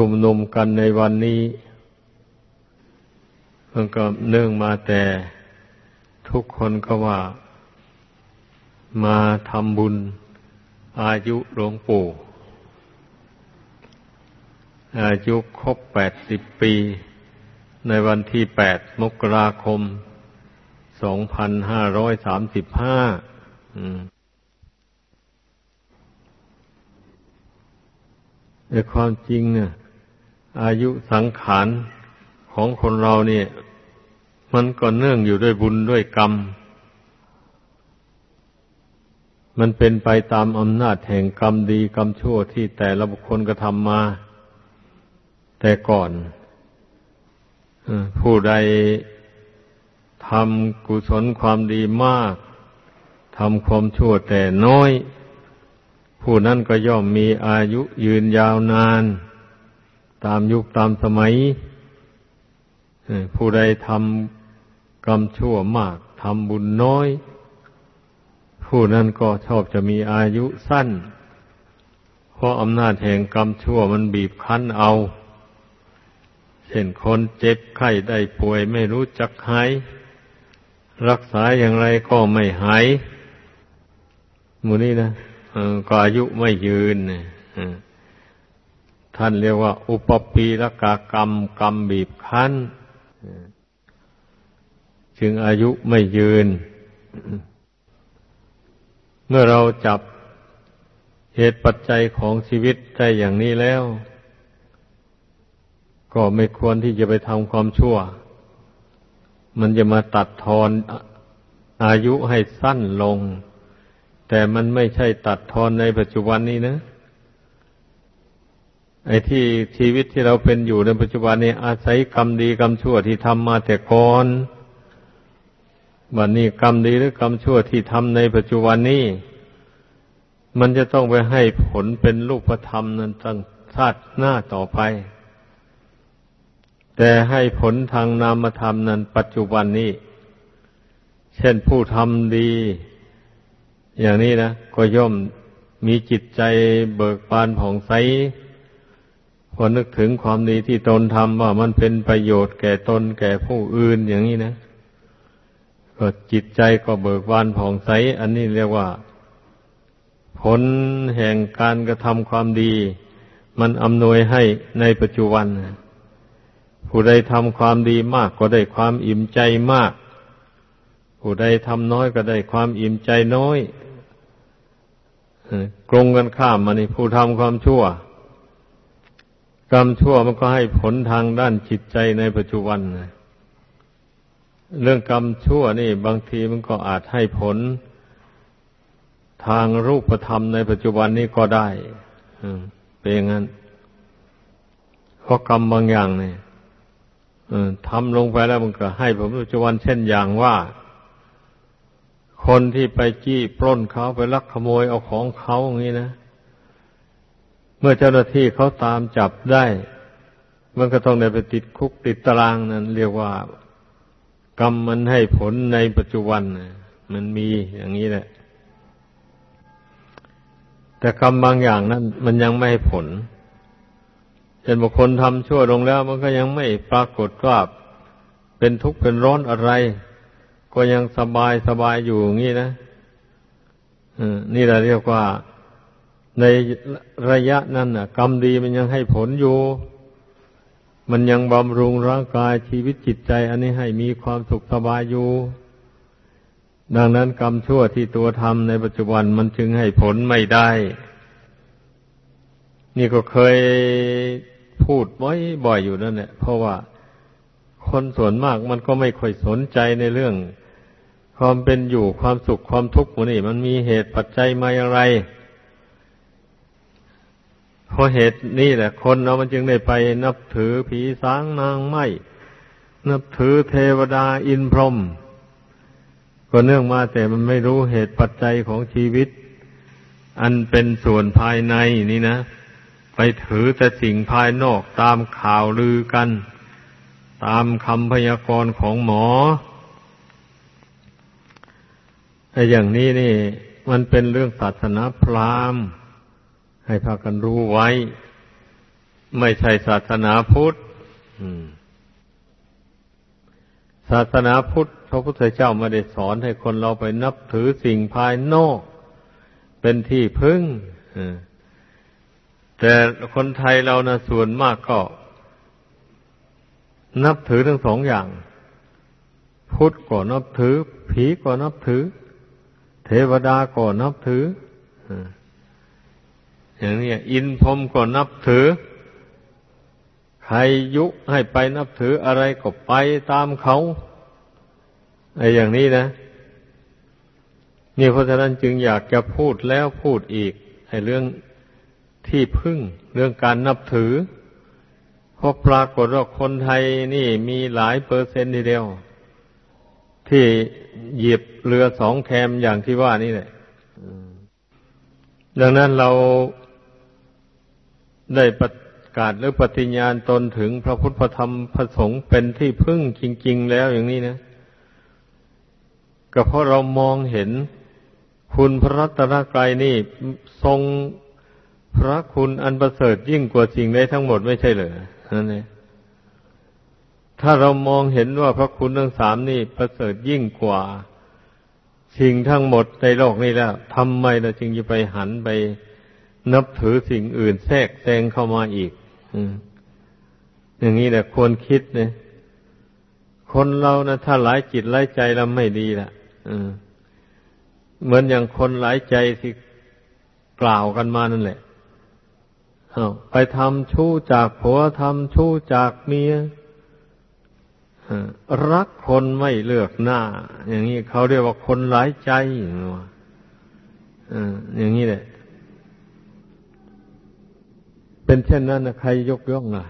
ชุมนุมกันในวันนี้ มันก็เนื่องมาแต่ทุกคนก็ว่า มาทำบุญอายุหลวงปู่ อายุครบแปดสิบปี ในวันที่แปดมกราคมสองพันห้าร้อยสามสิบห้าแต่ความจริงเนี่ย อายุสังขารของคนเราเนี่ย มันก็เนื่องอยู่ด้วยบุญด้วยกรรม มันเป็นไปตามอำนาจแห่งกรรมดีกรรมชั่วที่แต่ละบุคคลกระทำมา แต่ก่อนผู้ใดทำกุศลความดีมากทำความชั่วแต่น้อย ผู้นั้นก็ย่อมมีอายุยืนยาวนาน ตามยุคตามสมัยผู้ใดทำกรรมชั่วมากทำบุญน้อย ผู้นั้นก็ชอบจะมีอายุสั้น เพราะอำนาจแห่งกรรมชั่วมันบีบคั้นเอา เช่นคนเจ็บไข้ได้ป่วยไม่รู้จักหาย รักษาอย่างไรก็ไม่หายมูนี้นะก็อายุไม่ยืน ท่านเรียกว่า อุปปีละกากรรมกรรมบีบคั้น จึงอายุไม่ยืน เมื่อเราจับเหตุปัจจัยของชีวิตได้อย่างนี้แล้ว ก็ไม่ควรที่จะไปทำความชั่ว มันจะมาตัดทอนอายุให้สั้นลง แต่มันไม่ใช่ตัดทอนในปัจจุบันนี้นะ ไอ้ที่ชีวิตที่เราเป็นอยู่ในปัจจุบันนี้อาศัยกรรมดีกรรมชั่วที่ทำมาแต่ก่อนวันนี้กรรมดีหรือกรรมชั่วที่ทำในปัจจุบันนี้ มันจะต้องไปให้ผลเป็นรูปธรรมนั้นตั้งชาติหน้าต่อไป แต่ให้ผลทางนามธรรมนั้น ปัจจุบันนี้ เช่นผู้ทำดี อย่างนี้นะก็ย่อมมีจิตใจเบิกบานผ่องใส พอนึกถึงความดีที่ตนทำว่ามันเป็นประโยชน์แก่ตนแก่ผู้อื่นอย่างนี้นะ ก็จิตใจก็เบิกบานผ่องใส อันนี้เรียกว่า ผลแห่งการกระทำความดี มันอำนวยให้ในปัจจุบัน ผู้ใดทำความดีมากก็ได้ความอิ่มใจมาก ผู้ใดทำน้อยก็ได้ความอิ่มใจน้อยกรงกันข้ามมานี่ผู้ทำความชั่ว กรรมชั่วมันก็ให้ผลทางด้านจิตใจในปัจจุบันเรื่องกรรมชั่วนี่บางทีมันก็อาจให้ผลทางรูปธรรมในปัจจุบันนี้ก็ได้เป็นอย่างนั้นเพราะกรรมบางอย่างเนี่ยทำลงไปแล้วมันก็ให้ผมปัจจุบันเช่นอย่างว่า คนที่ไปจี้ปล้นเขาไปลักขโมยเอาของเขาอย่างนี้นะ เมื่อเจ้าหน้าที่เขาตามจับได้ มันก็ต้องได้ไปติดคุกติดตารางนั่นเรียกว่า กรรมมันให้ผลในปัจจุบันมันมีอย่างนี้แหละ แต่กรรมบางอย่างนั้นมันยังไม่ให้ผลเช่นบุคคลทำชั่วลงแล้ว มันก็ยังไม่ปรากฏว่าเป็นทุกข์เป็นร้อนอะไร ก็ยังสบายสบายอยู่อย่างนี้นะนี่เราเรียกว่า ในระยะนั้นน่ะ กรรมดีมันยังให้ผลอยู่ มันยังบำรุงร่างกายชีวิตจิตใจ อันนี้ให้มีความสุขสบายอยู่ ดังนั้นกรรมชั่วที่ตัวทำในปัจจุบันมันจึงให้ผลไม่ได้ นี่ก็เคยพูดบ่อยๆอยู่นั่นแหละเพราะว่าคนส่วนมากมันก็ไม่ค่อยสนใจในเรื่อง ความเป็นอยู่ความสุขความทุกข์นนี่มันมีเหตุปัจจัยมาอย่างไร เพราะเหตุนี่แหละ คนเรามันจึงได้ไปนับถือผีสางนางไม้นับถือเทวดาอินพรหมก็เนื่องมาแต่มันไม่รู้เหตุปัจจัยของชีวิต อันเป็นส่วนภายในนี่นะ ไปถือแต่สิ่งภายนอกตามข่าวลือกัน ตามคำพยากรณ์ของหมอไอ้อย่างนี้นี่ มันเป็นเรื่องศาสนาพราหมณ์ ให้พากันรู้ไว้ ไม่ใช่ศาสนาพุทธศาสนาพุทธพระพุทธเจ้าไม่ได้สอนให้คนเราไปนับถือสิ่งภายนอก เป็นที่พึ่งแต่คนไทยเรานะส่วนมากก็ นับถือทั้งสองอย่าง พุทธก็นับถือ ผีก็นับถือ เทวดาก็นับถือ อย่างนี้อินพรมก็นับถือ ใครยุให้ไปนับถืออะไรก็ไปตามเขาไอ้อย่างนี้นะนี่เพราะฉะนั้นจึงอยากจะพูดแล้วพูดอีกไอ้เรื่องที่พึ่งเรื่องการนับถือเพราะปรากฏว่าคนไทยนี่มีหลายเปอร์เซ็นต์ทีเดียว ที่หยียบเรือสองแคมอย่างที่ว่านี่แหละดังนั้นเรา ได้ประกาศหรือปฏิญญาณตนถึงพระพุทธธรรมพระสงฆ์เป็นที่พึ่งจริง ๆ แล้วอย่างนี้นะก็เพราะเรามองเห็นคุณพระรัตนกรัยนี่ทรงพระคุณอันประเสริฐยิ่งกว่าสิ่งใดทั้งหมดไม่ใช่เหรอนั่นเองถ้าเรามองเห็นว่าพระคุณทั้งสามนี่ประเสริฐยิ่งกว่าสิ่งทั้งหมดในโลกนี้แล้วทำไมเราจึงจะไปหันไป นับถือสิ่งอื่นแทรกแซงเข้ามาอีกอย่างนี้แหละควรคิดเนี่ยคนเรานะถ้าหลายจิตหลายใจแล้วไม่ดีละเหมือนอย่างคนหลายใจที่กล่าวกันมานั่นแหละไปทำชู้จากผัวทำชู้จากเมียรักคนไม่เลือกหน้า อย่างนี้เขาเรียกว่าคนหลายใจอย่างนี้แหละ เป็นเช่นนั้นนะใครยกย่องล่ะ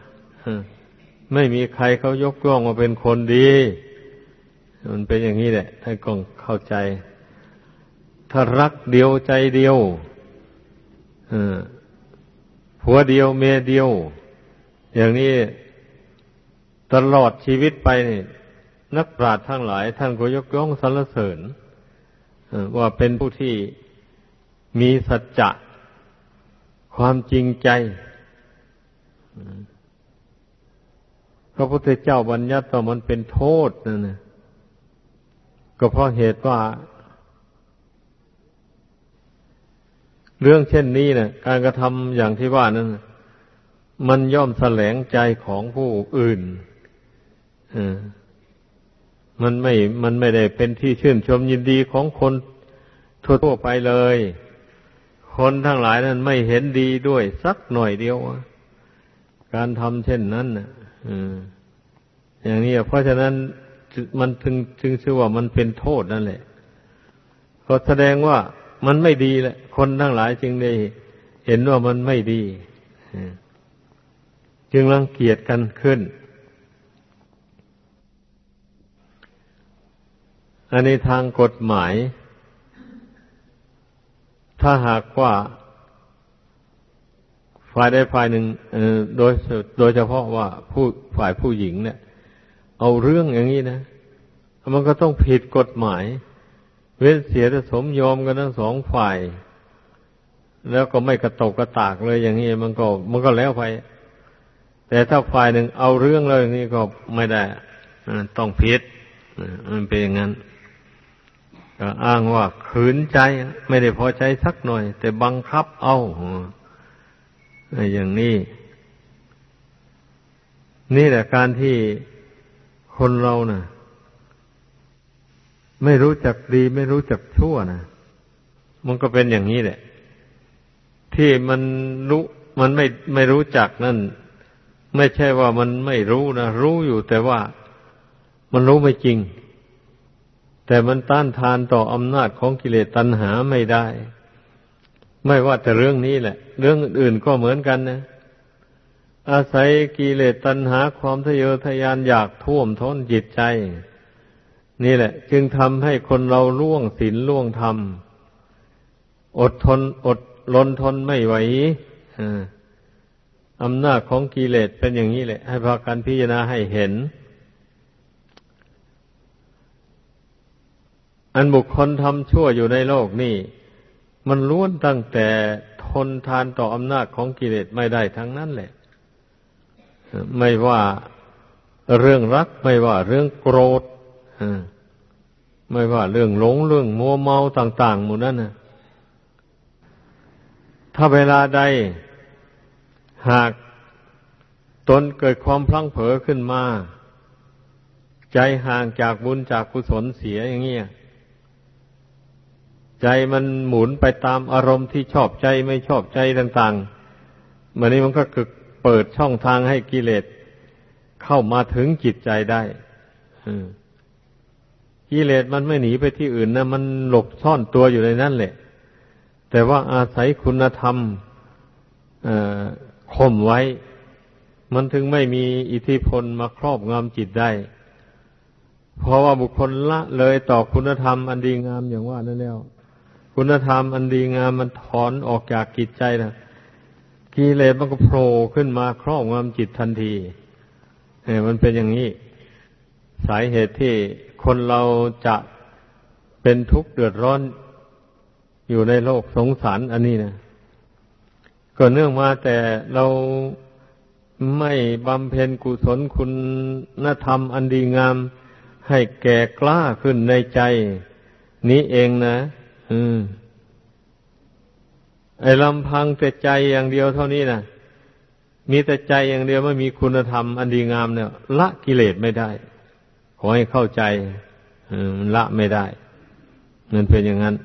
ไม่มีใครเขายกย่องว่าเป็นคนดี มันเป็นอย่างนี้แหละให้กองเข้าใจ ถ้ารักเดียวใจเดียวผัวเดียวเมียเดียว อย่างนี้ตลอดชีวิตไปนี่นักปราชญ์ทั้งหลาย ท่านก็ยกย่องสรรเสริญว่าเป็นผู้ที่มีสัจจะความจริงใจ พระพุทธเจ้าบัญญัติว่ามันเป็นโทษนั่นนะก็เพราะเหตุว่า เรื่องเช่นนี้นะการกระทำอย่างที่ว่านั้นมันย่อมแสลงใจของผู้อื่นมันไม่ มันไม่ได้เป็นที่ชื่นชมยินดีของคนทั่วไปเลย คนทั้งหลายนั้นไม่เห็นดีด้วยสักหน่อยเดียว การทำเช่นนั้นนะอย่างนี้เพราะฉะนั้นมันถึงจึงชื่อว่ามันเป็นโทษนั่นแหละก็แสดงว่ามันไม่ดีแหละ คนทั้งหลายจึงได้เห็นว่ามันไม่ดีจึงรังเกียจกันขึ้น อันนี้ทางกฎหมาย ถ้าหากว่า ฝ่ายใดฝ่ายหนึ่งโดยโดยเฉพาะว่าผู้ฝ่ายผู้หญิงเนี่ย เอาเรื่องอย่างนี้นะมันก็ต้องผิดกฎหมาย เว้นเสียจะสมยอมกันทั้งสองฝ่าย แล้วก็ไม่กระตกกระตากเลยอย่างนี้มันก็มันก็แล้วไป แต่ถ้าฝ่ายหนึ่งเอาเรื่องเลยอย่างนี้ก็ไม่ได้ต้องผิดมันเป็นอย่างนั้นก็อ้างว่าขืนใจไม่ได้พอใจสักหน่อย แต่บังคับเอา อย่างนี้ นี่แหละการที่คนเรานะ่ะ ไม่รู้จักดี ไม่รู้จักชั่วนะมันก็เป็นอย่างนี้แหละ ที่มันรู้มันไม่ไม่รู้จักนั่น ไม่ใช่ว่ามันไม่รู้นะรู้อยู่แต่ว่ามันรู้ไม่จริง แต่มันต้านทานต่ออำนาจของกิเลสตัณหาไม่ได้ ไม่ว่าแต่เรื่องนี้แหละ เรื่องอื่นก็เหมือนกันนะ อาศัยกิเลสตัณหาความทะเยอทะยานอยากท่วมท้นจิตใจ นี่แหละ จึงทำให้คนเราล่วงศีลล่วงธรรม อดทนอดลนทนไม่ไหวอำนาจของกิเลสเป็นอย่างนี้แหละ ให้พากันพิจารณาให้เห็น อันบุคคลทำชั่วอยู่ในโลกนี่ มันล้วนตั้งแต่ทนทานต่ออำนาจของกิเลสไม่ได้ทั้งนั้นแหละ ไม่ว่าเรื่องรัก ไม่ว่าเรื่องโกรธไม่ว่าเรื่องหลงเรื่องมัวเมาต่างๆหมดนั่นนะถ้าเวลาใดหากตนเกิดความพลั้งเผลอขึ้นมา ใจห่างจากบุญจากกุศลเสียอย่างเงี้ย ใจมันหมุนไปตามอารมณ์ที่ชอบใจไม่ชอบใจต่างๆมันนี้มันก็กึกเปิดช่องทางให้กิเลสเข้ามาถึงจิตใจได้กิเลสมันไม่หนีไปที่อื่นนะมันหลบซ่อนตัวอยู่ในนั่นแหละ แต่ว่าอาศัยคุณธรรมข่มไว้ มันถึงไม่มีอิทธิพลมาครอบงำจิตได้ เพราะว่าบุคคลละเลยต่อคุณธรรมอันดีงามอย่างว่านั่นแล้ว คุณธรรมอันดีงามมันถอนออกจากจิตใจนะกิเลสมันก็โผล่ขึ้นมาครอบงำจิตทันทีเออมันเป็นอย่างนี้ สาเหตุที่คนเราจะเป็นทุกข์เดือดร้อนอยู่ในโลกสงสารอันนี้นะก็เนื่องมาแต่เราไม่บำเพ็ญกุศลคุณธรรมอันดีงาม ให้แก่กล้าขึ้นในใจ นี้เองนะ ไอ้ลำพังแต่ใจอย่างเดียวเท่านี้นะมีแต่ใจอย่างเดียวไม่มีคุณธรรมอันดีงามเนี่ย ละกิเลสไม่ได้ ขอให้เข้าใจมันละไม่ได้มันเป็นอย่างนั้น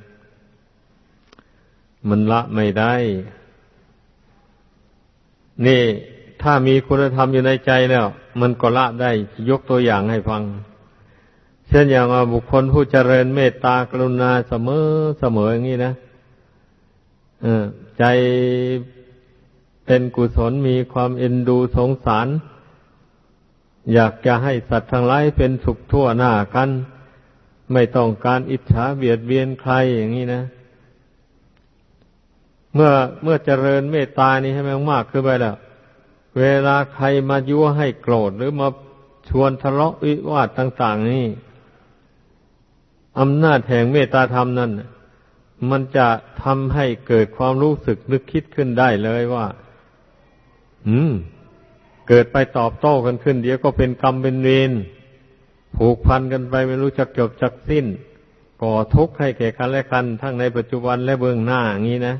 มันละไม่ได้ นี่ถ้ามีคุณธรรมอยู่ในใจแล้ว มันก็ละได้ยกตัวอย่างให้ฟัง เช่นอย่างว่าบุคคลผู้เจริญเมตตากรุณาเสมอเสมออย่างนี้นะใจเป็นกุศลมีความเอ็นดูสงสาร อยากจะให้สัตว์ทั้งหลายเป็นสุขทั่วหน้ากัน ไม่ต้องการอิจฉาเบียดเบียนใครอย่างนี้นะ เมื่อเมื่อเจริญเมตตานี้ให้มากขึ้นไปแล้ว เวลาใครมายั่วให้โกรธหรือมาชวนทะเลาะวิวาทต่าง ๆ นี่ อำนาจแห่งเมตตาธรรมนั้นมันจะทำให้เกิดความรู้สึกนึกคิดขึ้นได้เลยว่า อืม เกิดไปตอบโต้กันขึ้น เดี๋ยวก็เป็นกรรมเป็นเวรผูกพันกันไปไม่รู้จักจบจักสิ้น ก่อทุกข์ให้แก่กันและกัน ทั้งในปัจจุบันและเบื้องหน้าอย่างนี้นะ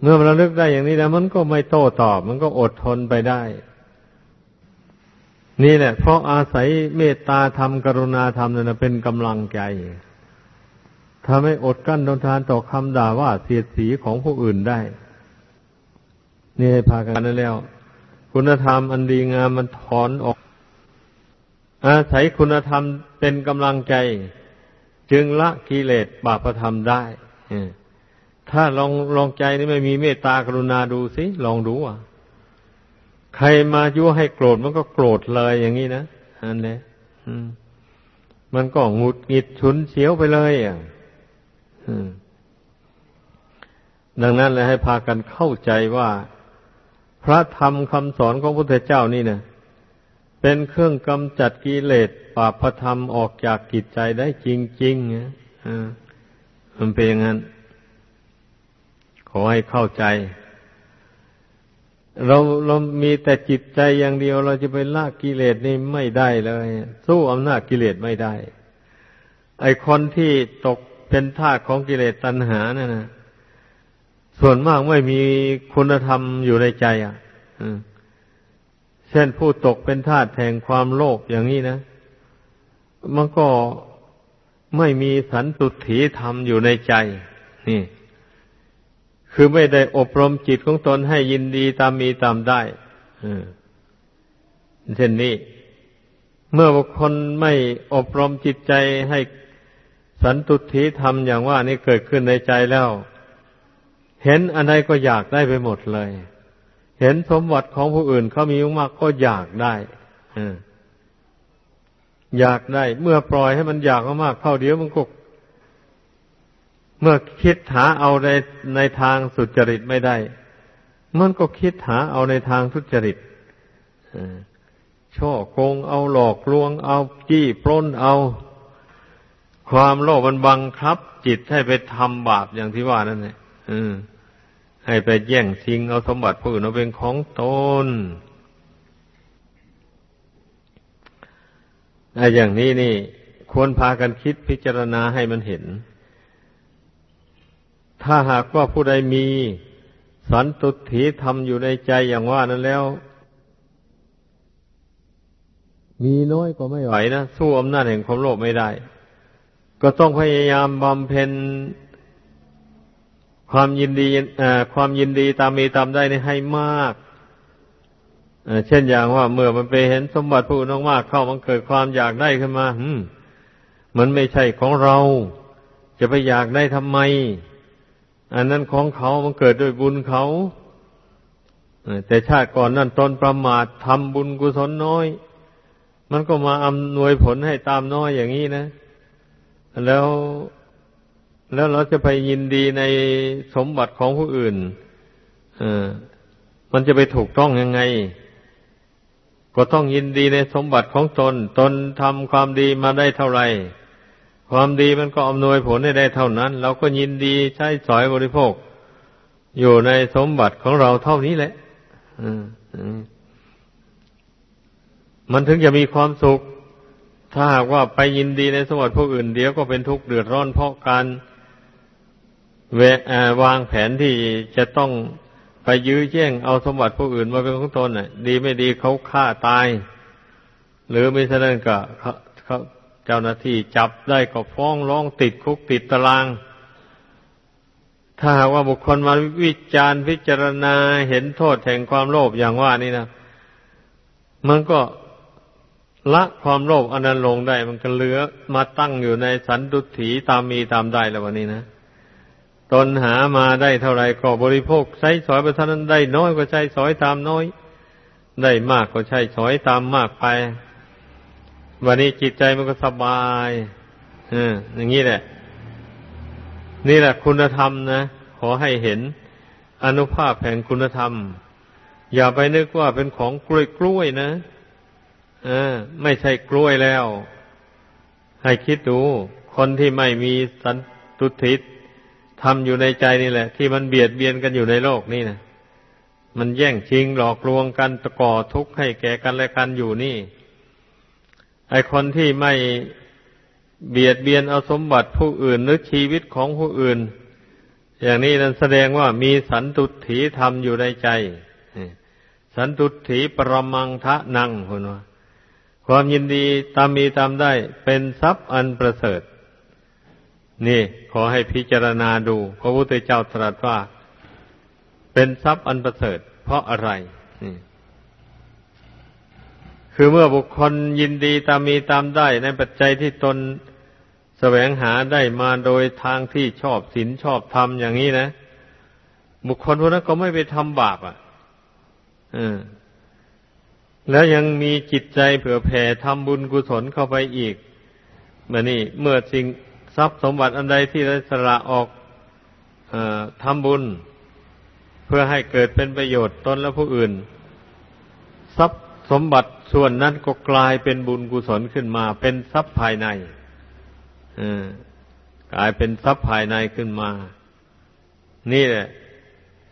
เมื่อมันระลึกได้อย่างนี้แล้วมันก็ไม่โต้ตอบ มันก็อดทนไปได้ นี่แหละ เพราะอาศัยเมตตาธรรมกรุณาธรรมนั่นเป็นกำลังใจทำให้อดกั้นทนทานต่อคำด่าว่าเสียดสีของผู้อื่นได้ นี่ให้พากันนั่นแล้ว คุณธรรมอันดีงามมันถอนออก อาศัยคุณธรรมเป็นกำลังใจ จึงละกิเลสบาปธรรมได้ถ้าลองลองใจนี่ไม่มีเมตตากรุณาดูสิ ลองดูอะ ใครมายั่วให้โกรธมันก็โกรธเลยอย่างนี้นะอันนี้มันก็หงุดหงิดฉุนเฉียวไปเลยอะดังนั้นเลยให้พากันเข้าใจว่า พระธรรมคำสอนของพระพุทธเจ้านี่นะเป็นเครื่องกำจัดกิเลสปาปธรรมออกจากกิจใจได้จริงๆนะมันเป็นอย่างนั้น ขอให้เข้าใจ เราเรามีแต่จิตใจอย่างเดียว เราจะไปละกิเลสนี่ไม่ได้เลยสู้อำนาจกิเลสไม่ได้ ไอคนที่ตกเป็นทาสของกิเลสตัณหาเนั่นนะส่วนมากไม่มีคุณธรรมอยู่ในใจอะเช่นผู้ตกเป็นทาสแห่งความโลภอย่างนี้นะ มันก็ไม่มีสันตุถีธรรมอยู่ในใจ นี่ คือไม่ได้อบรมจิตของตนให้ยินดีตามมีตามได้เช่นนี้ เมื่อบุคคลไม่อบรมจิตใจให้สันตุถีธรรมอย่างว่านี้เกิดขึ้นในใจแล้ว เห็นอะไรก็อยากได้ไปหมดเลย เห็นสมบัติของผู้อื่นเขามีมากก็อยากได้อยากได้ เมื่อปล่อยให้มันอยากมากเข้าเดียวมันก็ เมื่อคิดหาเอาในในทางสุจริตไม่ได้ มันก็คิดหาเอาในทางทุจริตช่อโกงเอาหลอกลวง เอาจี้ปล้นเอา ความโลภมันบังคับ จิตให้ไปทำบาปอย่างที่ว่านั่นแหละให้ไปแย่งชิงเอาสมบัติผู้อื่นเอาเป็นของตนอะไรอย่างนี้นี่ ควรพากันคิดพิจารณาให้มันเห็น ถ้าหากว่าผู้ใดมีสันตุถีทำอยู่ในใจอย่างว่านั้นแล้ว มีน้อยก็ไม่ไหวนะสู้อำนาจแห่งความโลภไม่ได้ ก็ต้องพยายามบำเพ็ญความยินดีความยินดีตามมีตามได้นี่ให้มากเช่นอย่างว่าเมื่อมันไปเห็นสมบัติผู้อื่นมากเข้ามันเกิดความอยากได้ขึ้นมาหืมมันไม่ใช่ของเรา จะไปอยากได้ทำไม อันนั้นของเขามันเกิดด้วยบุญเขาแต่ชาติก่อนนั่นตนประมาททำบุญกุศลน้อย มันก็มาอำนวยผลให้ตามน้อยอย่างนี้นะ แล้วแล้วเราจะไปยินดีในสมบัติของผู้อื่นเออมันจะไปถูกต้องยังไง ก็ต้องยินดีในสมบัติของตน ตนทำความดีมาได้เท่าไหร่ ความดีมันก็อำนวยผลให้ได้เท่านั้น เราก็ยินดีใช้สอยบริโภค อยู่ในสมบัติของเราเท่านี้แหละมันถึงจะมีความสุข ถ้าหากว่าไปยินดีในสมบัติผู้อื่นเดี๋ยวก็เป็นทุกข์เดือดร้อนเพราะการเววางแผนที่จะต้องไปยื้อแย่งเอาสมบัติผู้อื่นมาเป็นของตนน่ะ ดีไม่ดีเขาฆ่าตาย หรือไม่เช่นนั้นก็เขา เจ้าหน้าที่จับได้ก็ฟ้องร้องติดคุกติดตาราง ถ้าหากว่าบุคคลมาวิจารณ์พิจารณาเห็นโทษแห่งความโลภอย่างว่านี่นะมันก็ละความโลภอันนั้นลงได้ มันก็เหลือมาตั้งอยู่ในสันตุถีตามมีตามได้แล้ววันนี้นะตนหามาได้เท่าไรก็บริโภคใช้สอยไปเท่านั้นได้น้อยก็ใช้สอยตามน้อย ได้มากก็ใช้สอยตามมากไป วันนี้จิตใจมันก็สบายออย่างนี้แหละ นี่แหละคุณธรรมนะ ขอให้เห็นอนุภาพแห่งคุณธรรม อย่าไปนึกว่าเป็นของกล้วยกล้วยนะอไม่ใช่กล้วยแล้ว ให้คิดดู คนที่ไม่มีสันตุทิศทำอยู่ในใจนี่แหละ ที่มันเบียดเบียนกันอยู่ในโลกนี่นะมันแย่งชิงหลอกลวงกันตะก่อทุกข์ให้แก่กันและกันอยู่นี่ ไอคนที่ไม่เบียดเบียนเอาสมบัติผู้อื่นหรือชีวิตของผู้อื่น อย่างนี้นั้นแสดงว่ามีสันตุถีธรรมอยู่ในใจ สันตุถีปรมังทะนังคนว่าความยินดีตามมีตามได้เป็นทรัพย์อันประเสริฐ นี่ขอให้พิจารณาดู พระพุทธเจ้าตรัสว่า เป็นทรัพย์อันประเสริฐ เพราะอะไร คือเมื่อบุคคลยินดีตามมีตามได้ในปัจจัยที่ตนแสวงหาได้มาโดยทางที่ชอบศีลชอบธรรมอย่างนี้นะ บุคคลพวกนั้นก็ไม่ไปทำบาปอะแล้วยังมีจิตใจเผื่อแผ่ทำบุญกุศลเข้าไปอีกเมื่อนี่เมื่อสิ่งทรัพย์สมบัติอันใดที่ได้สละออกอทำบุญ เพื่อให้เกิดเป็นประโยชน์ตนและผู้อื่น ทรัพย์สมบัติ ส่วนนั้นก็กลายเป็นบุญกุศลขึ้นมา เป็นทรัพย์ภายในกลายเป็นทรัพย์ภายในขึ้นมา นี่แหละ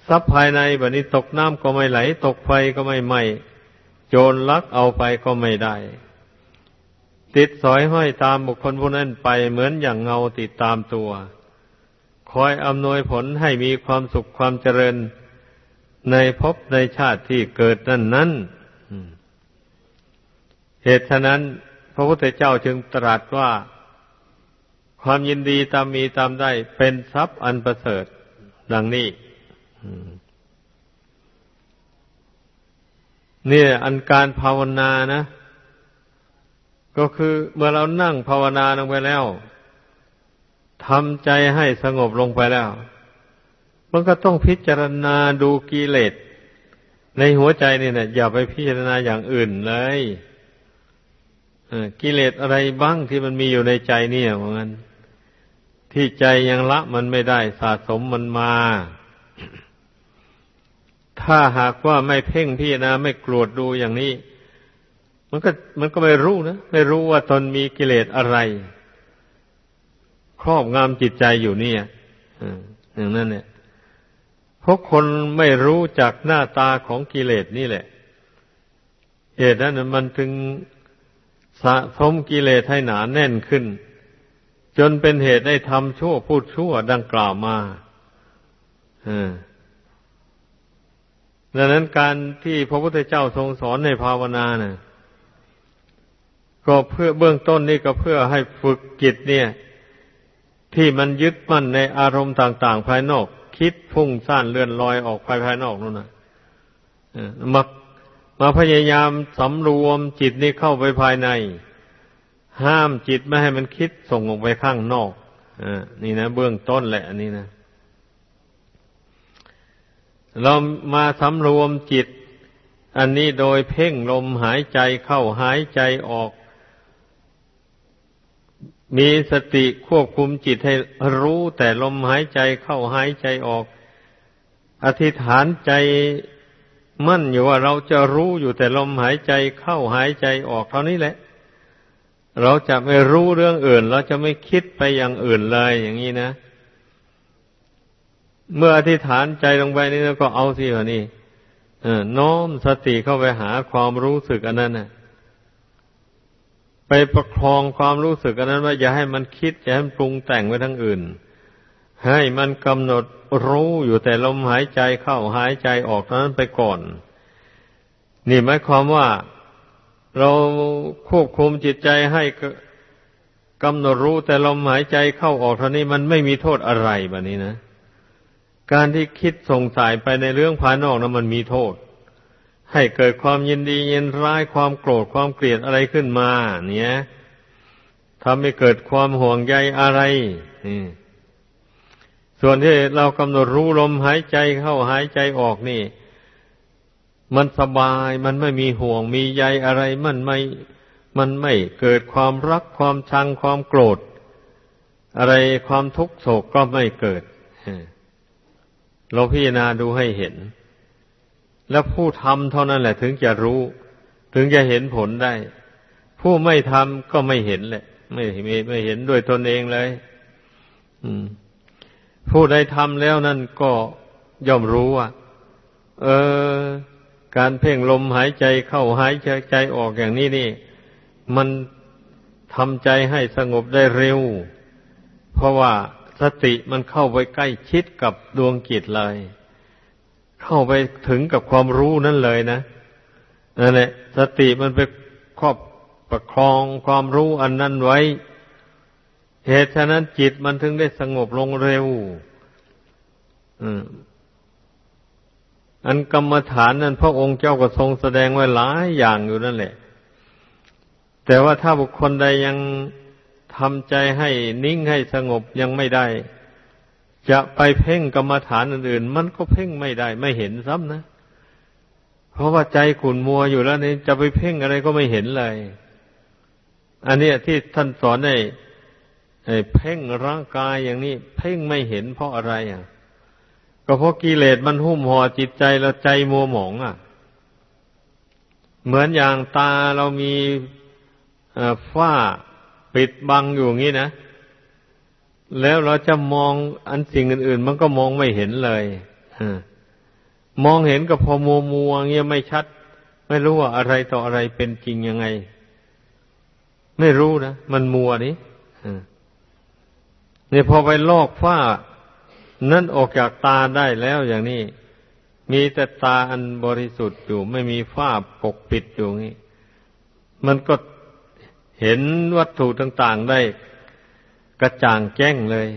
ทรัพย์ภายในแบบนี้ตกน้ำก็ไม่ไหล ตกไฟก็ไม่ไหม้โจรลักเอาไปก็ไม่ได้ ติดสอยห้อยตามบุคคลผู้นั้นไปเหมือนอย่างเงาติดตามตัว คอยอำนวยผลให้มีความสุขความเจริญในภพในชาติที่เกิดนั้นนั้น เหตุฉะนั้น พระพุทธเจ้าจึงตรัสว่า ความยินดีตามมีตามได้ เป็นทรัพย์อันประเสริฐ ดังนี้นี่อันการภาวนานะ ก็คือเมื่อเรานั่งภาวนาลงไปแล้วทำใจให้สงบลงไปแล้ว มันก็ต้องพิจารณาดูกิเลสในหัวใจนี่นะอย่าไปพิจารณาอย่างอื่นเลย กิเลสอะไรบ้างที่มันมีอยู่ในใจนี่เหมือนกันที่ใจยังละมันไม่ได้สะสมมันมา ถ้าหากว่าไม่เพ่งพิจารณาไม่กรวดดูอย่างนี้ มันก็มันก็ไม่รู้นะไม่รู้ว่าตนมีกิเลสอะไร ครอบงำจิตใจอยู่เนี่ยอย่างนั้นเนี่ยเพราะคนไม่รู้จักหน้าตาของกิเลสนี่แหละเหตุนั้นมันถึง สะสมกิเลสให้หนาแน่นขึ้น จนเป็นเหตุได้ทำชั่วพูดชั่วดังกล่าวมาดังนั้นการที่พระพุทธเจ้าทรงสอนในภาวนาเนะ่ะก็เพื่อเบื้องต้นนี่ก็เพื่อให้ฝึกจิตเนี่ย ที่มันยึดมั่นในอารมณ์ต่าง ๆ ภายนอก คิดพุ่งซ่านเลื่อนลอยออกไปภายนอกนั่นนะมา มาพยายามสำรวมจิตนี้เข้าไปภายใน ห้ามจิตไม่ให้มันคิดส่งออกไปข้างนอกอนี่นะเบื้องต้นแหละอันนี้นะเรามาสำรวมจิต อันนี้โดยเพ่งลมหายใจเข้าหายใจออก มีสติควบคุมจิตให้รู้แต่ลมหายใจเข้าหายใจออก อธิษฐานใจ มั่นอยู่ว่าเราจะรู้อยู่แต่ลมหายใจเข้าหายใจออกเท่านี้แหละ เราจะไม่รู้เรื่องอื่น เราจะไม่คิดไปอย่างอื่นเลยอย่างนี้นะ เมื่ออธิษฐานใจลงไปนี่ก็เอาสิวะนี่น้อมสติเข้าไปหาความรู้สึกอันนั้นนะไปประคองความรู้สึกอันนั้นว่าอย่าให้มันคิดอย่าให้มันปรุงแต่งไปทั้งอื่น ให้มันกำหนดรู้อยู่แต่ลมหายใจเข้าหายใจออกเท่านั้นไปก่อน นี่หมายความว่าเราควบคุมจิตใจให้กำหนดรู้แต่ลมหายใจเข้าออกเท่านี้มันไม่มีโทษอะไรแบบนี้นะ การที่คิดสงสัยไปในเรื่องภายนอกนั้นมันมีโทษ ให้เกิดความยินดียินร้ายความโกรธความเกลียดอะไรขึ้นมา เนี่ยทำให้เกิดความห่วงใยอะไรนี่ ส่วนที่เรากำหนดรู้ลมหายใจเข้าหายใจออกนี่ มันสบายมันไม่มีห่วงมีใยอะไรมันไม่ มันไม่เกิดความรักความชังความโกรธ อะไรความทุกข์โศกก็ไม่เกิดเราพิจารณาดูให้เห็น แล้วผู้ทำเท่านั้นแหละ ถึงจะรู้ ถึงจะเห็นผลได้ ผู้ไม่ทำก็ไม่เห็นแหละ ไม่ไม่ไม่เห็นด้วยตนเองเลย อืม ผู้ใดทำแล้วนั่นก็ย่อมรู้ว่า เออ การเพ่งลมหายใจเข้าหายใจใจออกอย่างนี้นี่ มันทำใจให้สงบได้เร็ว เพราะว่าสติมันเข้าไปใกล้ชิดกับดวงจิตเลย เข้าไปถึงกับความรู้นั่นเลยนะนั่นแหละสติมันไปครอบประคองความรู้อันนั้นไว้ เหตุฉะนั้นจิตมันถึงได้สงบลงเร็วอันกรรมฐานนั้นพระองค์เจ้าก็ทรงแสดงไว้หลายอย่างอยู่นั่นแหละ แต่ว่าถ้าบุคคลใดยังทำใจให้นิ่งให้สงบยังไม่ได้ จะไปเพ่งกรรมฐานอื่นๆ มันก็เพ่งไม่ได้ ไม่เห็นซ้ำนะ เพราะว่าใจขุนมัวอยู่แล้วนี่จะไปเพ่งอะไรก็ไม่เห็นเลย อันนี้ที่ท่านสอนให้ เพ่งร่างกายอย่างนี้ เพ่งไม่เห็นเพราะอะไรอะ ก็เพราะกิเลสมันหุ้มห่อจิตใจแล้วใจมัวหมอง อะ เหมือนอย่างตาเรามีฝ้าปิดบังอยู่งี้นะ แล้วเราจะมองอันสิ่งอื่น ๆ มันก็มองไม่เห็นเลยมองเห็นก็พอมัวมัวเงี้ยไม่ชัด ไม่รู้ว่าอะไรต่ออะไรเป็นจริงยังไง ไม่รู้นะ มันมัวนี่ เนี่ยพอไปลอกฝ้า นั่นออกจากตาได้แล้วอย่างนี้ มีแต่ตาอันบริสุทธิ์อยู่ ไม่มีฝ้าปกปิดอยู่งี้มันก็เห็นวัตถุต่าง ๆได้กระจ่างแจ้งเลย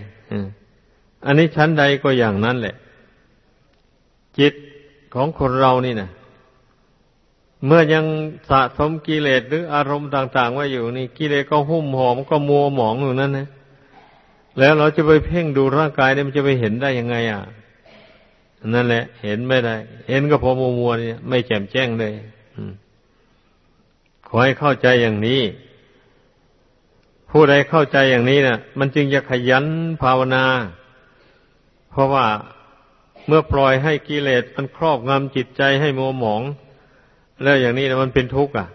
อันนี้ชั้นใดก็อย่างนั้นแหละ จิตของคนเรานี่นะเมื่อยังสะสมกิเลสหรืออารมณ์ต่าง ๆ ไว้อยู่นี่ กิเลสก็หุ้มหอมก็มัวหมองอยู่นั่นนะ แล้วเราจะไปเพ่งดูร่างกายเนี่ยมันจะไปเห็นได้ยังไง อะนั่นแหละ เห็นไม่ได้ เห็นก็พอมัวมัวเนี่ยไม่แจ่มแจ้งเลยขอให้เข้าใจอย่างนี้ ผู้ใดเข้าใจอย่างนี้นะ่ะ มันจึงจะขยันภาวนา เพราะว่าเมื่อปล่อยให้กิเลสมันครอบงำจิตใจให้มัวหมอง แล้วอย่างนี้นะมันเป็นทุกข์อะ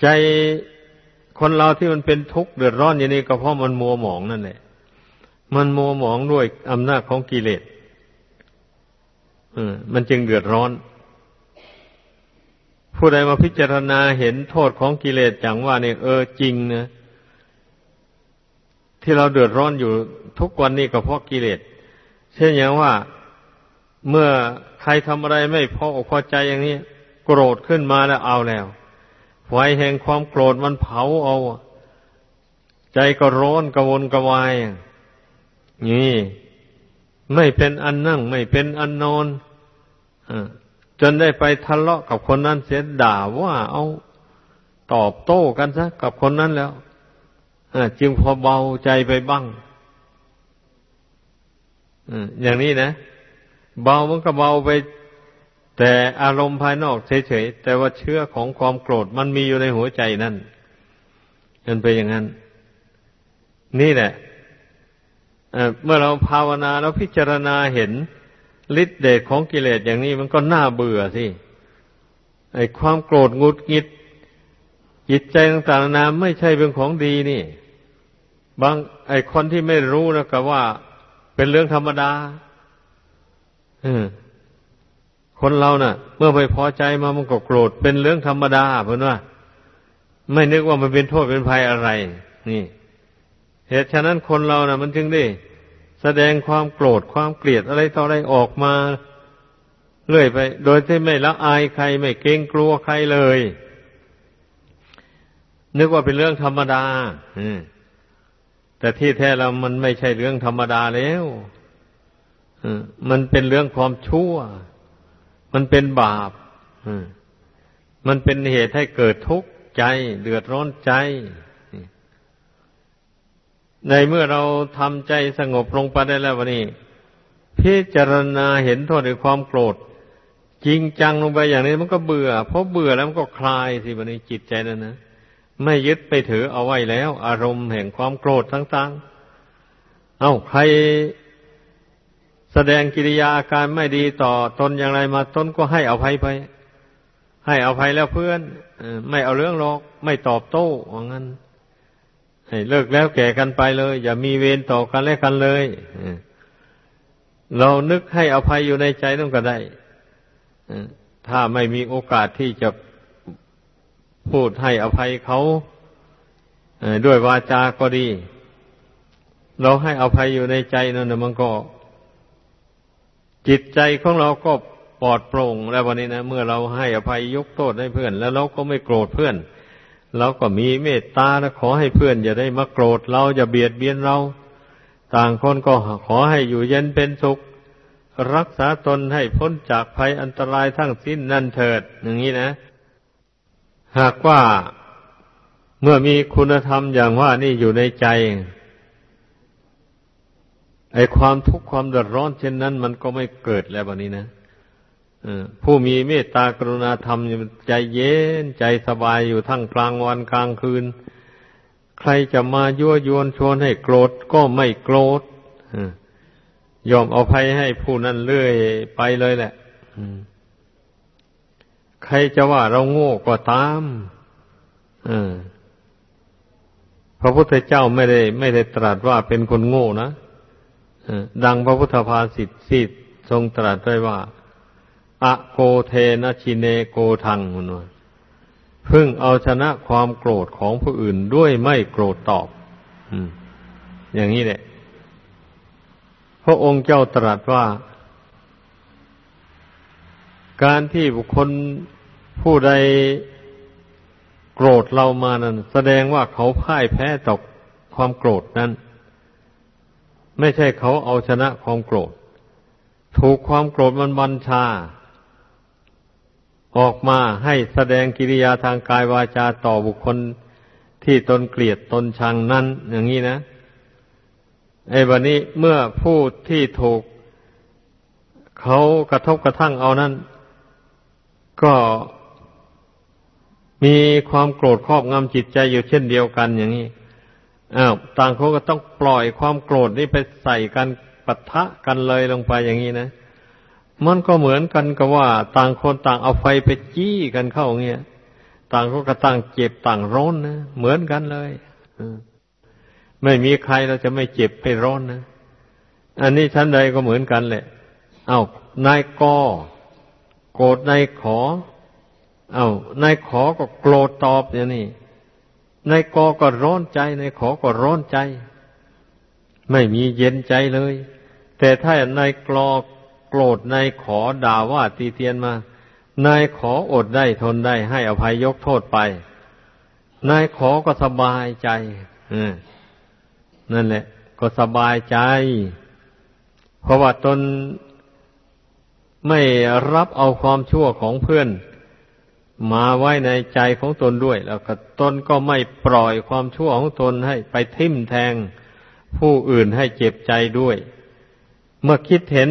ใจคนเราที่มันเป็นทุกข์เดือดร้อนอย่างนี้ก็เพราะมันมัวหมองนั่นแหละ มันมัวหมองด้วยอำนาจของกิเลสมันจึงเดือดร้อนผผู้ใดมาพิจารณาเห็นโทษของกิเลสอย่างว่าเนี่ยเออจริงนะที่เราเดือดร้อนอยู่ทุกวันนี้ก็เพราะกิเลสเช่นอย่างว่าเมื่อใครทำอะไรไม่พออกพอใจอย่างนี้ โกรธขึ้นมาแล้วเอาแล้วไฟแห่งความโกรธมันเผาเอา ใจก็ร้อนกระวนกระวาย นี่ไม่เป็นอันนั่ง ไม่เป็นอันนอนจนได้ไปทะเลาะกับคนนั้นเสียด่าว่าเอาตอบโต้กันซะกับคนนั้นแล้วจึงพอเบาใจไปบ้างอย่างนี้นะ เบามันก็เบาไป แต่อารมณ์ภายนอกเฉยๆแต่ว่าเชื้อของความโกรธมันมีอยู่ในหัวใจนั่นมันเป็นอย่างนั้น นี่แหละ เมื่อเราภาวนาแล้วพิจารณาเห็นฤทธิเดชของกิเลสอย่างนี้มันก็น่าเบื่อสิไอ้ความโกรธงุดงิด จิตใจต่างๆนาไม่ใช่เป็นของดีนี่ บางไอ้คนที่ไม่รู้นะก็ว่า เป็นเรื่องธรรมดาคนเรานะ่ะ เมื่อไม่พอใจมามันก็โกรธเป็นเรื่องธรรมดาเพื่อนว่า ไม่นึกว่ามันเป็นโทษเป็นภัยอะไร นี่ เหตุฉะนั้นคนเรานะ่ะ มันจึงได้ แสดงความโกรธความเกลียดอะไรต่ออะไรออกมาเรื่อยไป โดยที่ไม่ละอายใครไม่เกรงกลัวใครเลย นึกว่าเป็นเรื่องธรรมดาแต่ที่แท้เรามันไม่ใช่เรื่องธรรมดาแล้วมันเป็นเรื่องความชั่ว มันเป็นบาปมันเป็นเหตุให้เกิดทุกข์ใจ เดือดร้อนใจ ในเมื่อเราทำใจสงบลงไปได้แล้ววันนี้ พิจารณาเห็นโทษในความโกรธ จริงจังลงไปอย่างนี้มันก็เบื่อเพราะเบื่อแล้วมันก็คลายสิวันนี้จิตใจนั่นนะไม่ยึดไปถือเอาไว้แล้ว อารมณ์แห่งความโกรธต่างๆ เอา้าใครแสดงกิริยาอาการไม่ดีต่อตนอย่างไรมาตนก็ให้อภัยไป ให้อภัยแล้วเพื่อนไม่เอาเรื่องหรอก ไม่ตอบโต้ว่างั้น เลิกแล้วแก่กันไปเลย อย่ามีเวรต่อกันและกันเลยเรานึกให้อภัยอยู่ในใจนั่นก็ได้ถ้าไม่มีโอกาสที่จะพูดให้อภัยเขาด้วยวาจาก็ดี เราให้อภัยอยู่ในใจนั่นมันก็ จิตใจของเราก็ปลอดโปร่งแล้ววันนี้นะเมื่อเราให้อภัยยกโทษให้เพื่อน แล้วเราก็ไม่โกรธเพื่อน เราก็มีเมตตาและขอให้เพื่อนอย่าได้มาโกรธเราอย่าเบียดเบียนเรา ต่างคนก็ขอให้อยู่เย็นเป็นสุข รักษาตนให้พ้นจากภัยอันตรายทั้งสิ้นนั่นเถิด อย่างนี้นะ หากว่าเมื่อมีคุณธรรมอย่างว่านี่อยู่ในใจ ไอความทุกข์ความเดือดร้อนเช่นนั้น มันก็ไม่เกิดแล้ววันนี้นะ ผู้มีเมตตากรุณาธรรมใจเย็นใจสบายอยู่ทั้งกลางวันกลางคืน ใครจะมายั่วยวนชวนให้โกรธก็ไม่โกรธยอมเอาภัยให้ผู้นั้นเรื่อยไปเลยแหละใครจะว่าเราโง่ก็ตามพระพุทธเจ้าไม่ได้ ไม่ได้ตรัสว่าเป็นคนโง่นะดังพระพุทธภาษิตสิทรงตรัสไว้ว่า อะโกเทนชิเนโกทังมันว่าพึ่งเอาชนะความโกรธของผู้อื่นด้วยไม่โกรธตอบอย่างนี้แหละพระองค์เจ้าตรัสว่า การที่บุคคลผู้ใดโกรธเรามานั้น แสดงว่าเขาพ่ายแพ้ต่อความโกรธนั้น ไม่ใช่เขาเอาชนะความโกรธ ถูกความโกรธมันบัญชา ออกมาให้แสดงกิริยาทางกายวาจาต่อบุคคลที่ตนเกลียดตนชังนั้น อย่างนี้นะไอ้วันนี้เมื่อผู้ที่ถูกเขากระทบกระทั่งเอานั้น ก็มีความโกรธครอบงำจิตใจอยู่เช่นเดียวกันอย่างนี้อ้าวต่างคนก็ต้องปล่อยความโกรธนี้ไปใส่กันปะทะกันเลยลงไปอย่างนี้นะ มันก็เหมือนกันกับว่า ต่างคนต่างเอาไฟไปจี้กันเข้าเงี้ย ต่างคนก็ต่างเจ็บต่างร้อนนะเหมือนกันเลยไม่มีใครเราจะไม่เจ็บไม่ร้อนนะ อันนี้ชั้นใดก็เหมือนกันแหละ เอานายกโกรธนายขอ เอานายขอก็โกรธตอบอย่างนี้นายกอก็ร้อนใจนายขอก็ร้อนใจ ไม่มีเย็นใจเลย แต่ถ้านายกรอ โกรธนายขอด่าว่าตีเตียนมา นายขออดได้ทนได้ให้อภัยยกโทษไป นายขอก็สบายใจนั่นแหละ ก็สบายใจ เพราะว่าตนไม่รับเอาความชั่วของเพื่อน มาไว้ในใจของตนด้วย แล้วก็ตนก็ไม่ปล่อยความชั่วของตนให้ไปทิ่มแทงผู้อื่นให้เจ็บใจด้วย เมื่อคิดเห็น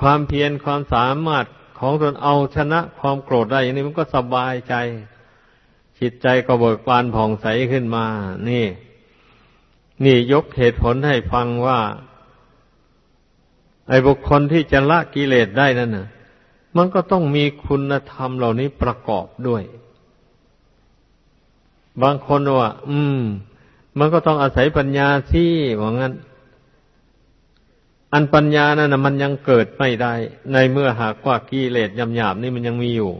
ความเพียรความสามารถของตนเอาชนะความโกรธได้อย่างนี้มันก็สบายใจ จิตใจก็เบิกบานผ่องใสขึ้นมา นี่ นี่ยกเหตุผลให้ฟังว่า ไอ้บุคคลที่จะละกิเลสได้นั่นน่ะ มันก็ต้องมีคุณธรรมเหล่านี้ประกอบด้วย บางคนว่า อืม มันก็ต้องอาศัยปัญญาสิว่างั้น อันปัญญานั่นนะมันยังเกิดไม่ได้ ในเมื่อหากว่ากิเลสหยาบนี่มันยังมีอยู่